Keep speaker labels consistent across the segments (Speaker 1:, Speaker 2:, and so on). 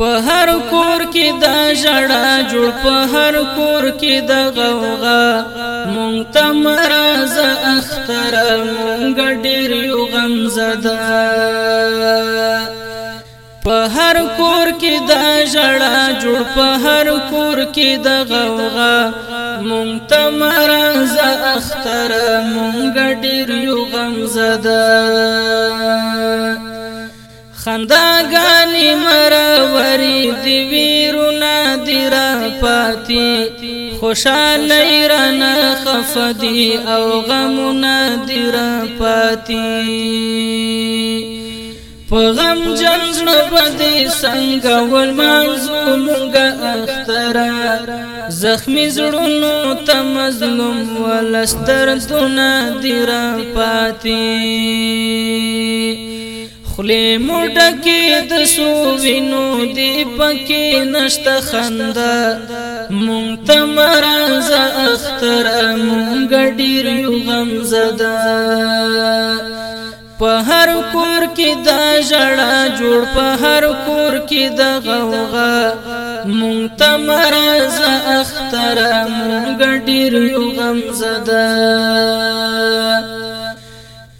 Speaker 1: په هر کور کې د ژړا جوړ په هر کور کې د غوغا مونږ تم راز اختر مونږ ډېر یو غم زده په هر کور کې د ژړا جوړ په هر کور کې د غوغا مونږ تم راز اختر مونږ ډېر یو غم زده خنداګانی مروري دی ویرونا دی را پاتې خوشاله رن خفدي او غمونه دی را پاتې په غم جنځړ باندې څنګه ول منځو مونږه اخترا زخمی زړونو ته مظلوم ولستر دونه دی را پاتې خلی موډه کې د سو وینو دی پکې نشته خندا مونږ ته مرز اختر مونږ ډیر یو غم زده په هر کور کې د جړه جوړ په هر کور کې د غوغا مونږ ته مرز اختر مونږ ډیر یو غم زده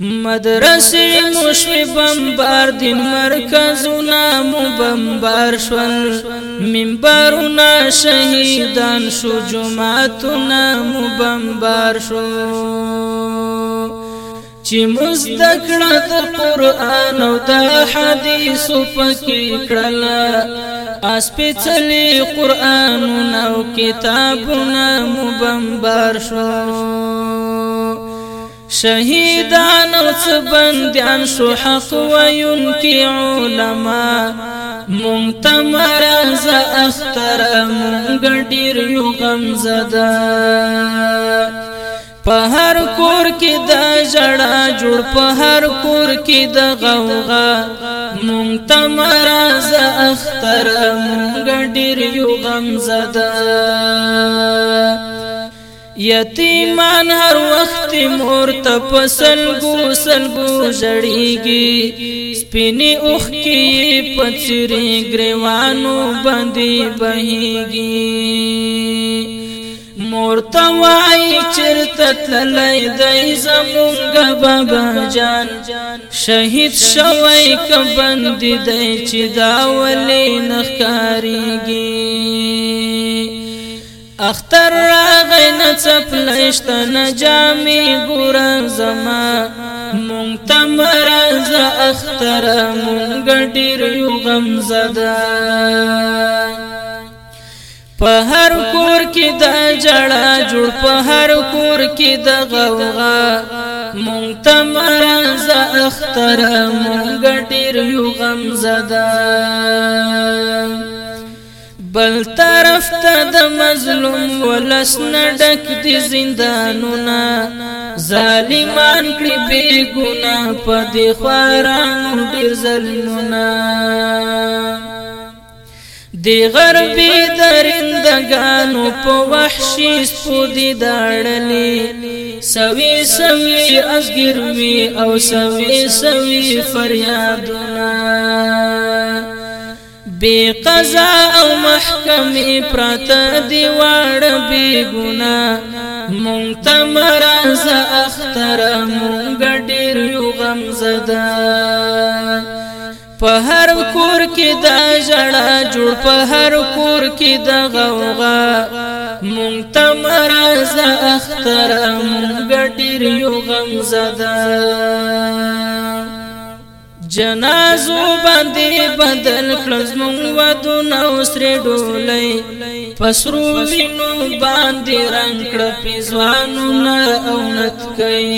Speaker 1: مدرسې مشوي بمبار دین مرکزونه مو بمبار شول منبرونه شهیدان شو جماعتونه مو بمبار شو چې مستکړه د قران او د حدیث پکې کړل اس پېڅلې قران او کتابونه مو بمبار شو شهیدان او څبنديان شو حق ويون کی علما ممتمر از اختر مونګډیر یو غم زدا په هر کور کې د جړه جوړ په هر کور کې د غوغا ممتمر از اختر مونګډیر یو غم زدا یتیمان هر وخت مور ته پسل ګوسل ګوړیږي سپینی اوخ کې پچری گریوانو باندې بهيږي مور ته وای چرته تللای دای زمونږ بابا جان شهید شوی کبند دای چې دا ولې نخکاریږي اختر راغی نه چپلشته نه جامې ګوره زما مونږ ته مرزه اختره مونږ ډېر یو غمزده په هر کور کې د جړه جوړ په هر کور کې د غوغا مونږ ته مرزه اختره مونږ ډېر یو غمزده بل طرف ته د مظلوم ولس نډک دي زندانونه ظالمان کړي بے ګنا په دې خوارانو ډیر زلونه دی غربي درندګانو په وحشي سپودي داړلې سوي سوي ازګر وي او سوي سوي فریادونه بی قضا او محکمی پرت دیوار بی گنا مونگ تا مراز اختر مونگ دیر یو غم زدا په هر کور کې دا جړه جوړ په هر کور کې دا غوغا مونږ ته مراز اختر مونږ ډیر یو غم زده جنازو باندې بدل کړز مون ودو نو سره ډولې پسرو وینو باندې رنگ کړ پزوانو نه اونت کئ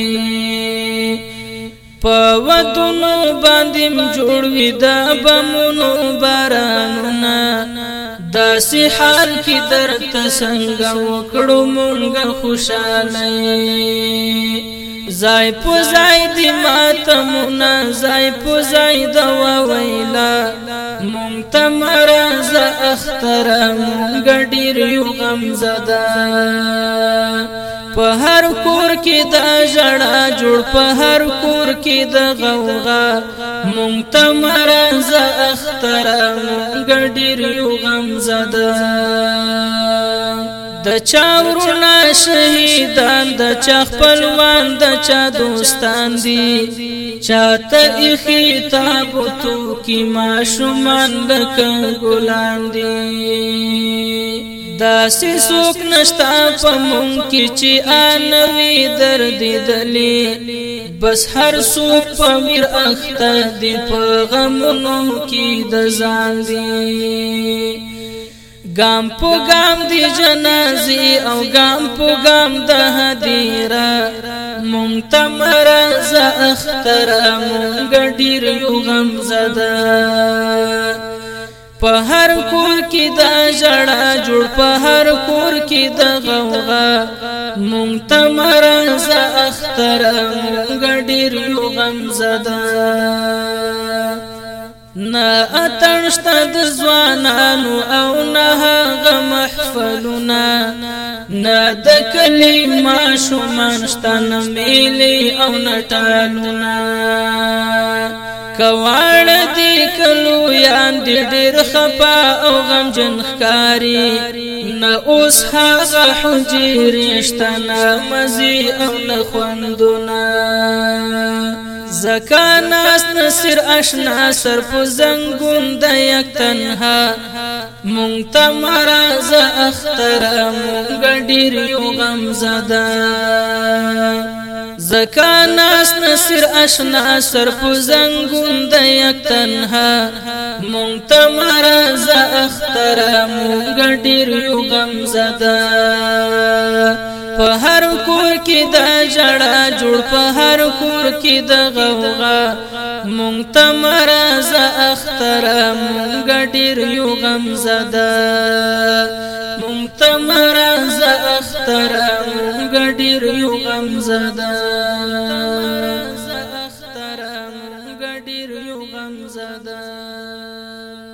Speaker 1: په ودو نو باندې جوړ وې دا بمونو بارانونه داسې حال کې درته څنګه وکړو مونږه خوشاله زای په زای د ماتمونه زای په زای د وویلا ممتم راز اخترم ګډیر یو غم زدا په هر کور کې د جړه جوړ په هر کور کې د غوغا ممتم راز اخترم ګډیر یو غم زدا د چا ورونه شهیدان د چا خپلوان د چا دوستان دي چاته اخی تابوتو کی ماشومان لک ګلان دي دا سی سوک نشتا په مون کی چې انوي درد دلی بس هر سوک په میر اخته دی په غمونو کی د ځان دي ګام په ګام دی جنازي او ګام په ګام د هديره مونږ تمر ز اختر مونږ ډیر یو غم زده په هر کور کې د جړه جوړ په هر کور کې د غوغا مونږ تمر ز اختر مونږ ډیر یو غم زده نا ات نشته د ځوانانو او نه هغه محفلونه نه د کلی ماشومان شته نه میلې او نه ټالونه کواړ دې کلو یان دې ډېر خپا او غمجن ښکاری نه اوس هغه حجیر شته نه مزي او نه خوندونه زکا ناس نصر اشنا سر په زنګون د یک تنها مونږ ته مراز اختر مونږ ډیر یو غم زده زکا ناس نصر اشنا سر په زنګون د یک تنها مونږ ته مراز اختر مونږ ډیر یو غم زده په هر کې د جړه جوړ په هر کور کې د غوغا مونږ ته مرز اختر مونږ ډیر یو غم زده مونږ ته مرز اختر مونږ ډیر یو غم زده اختر مونږ ډیر یو غم زده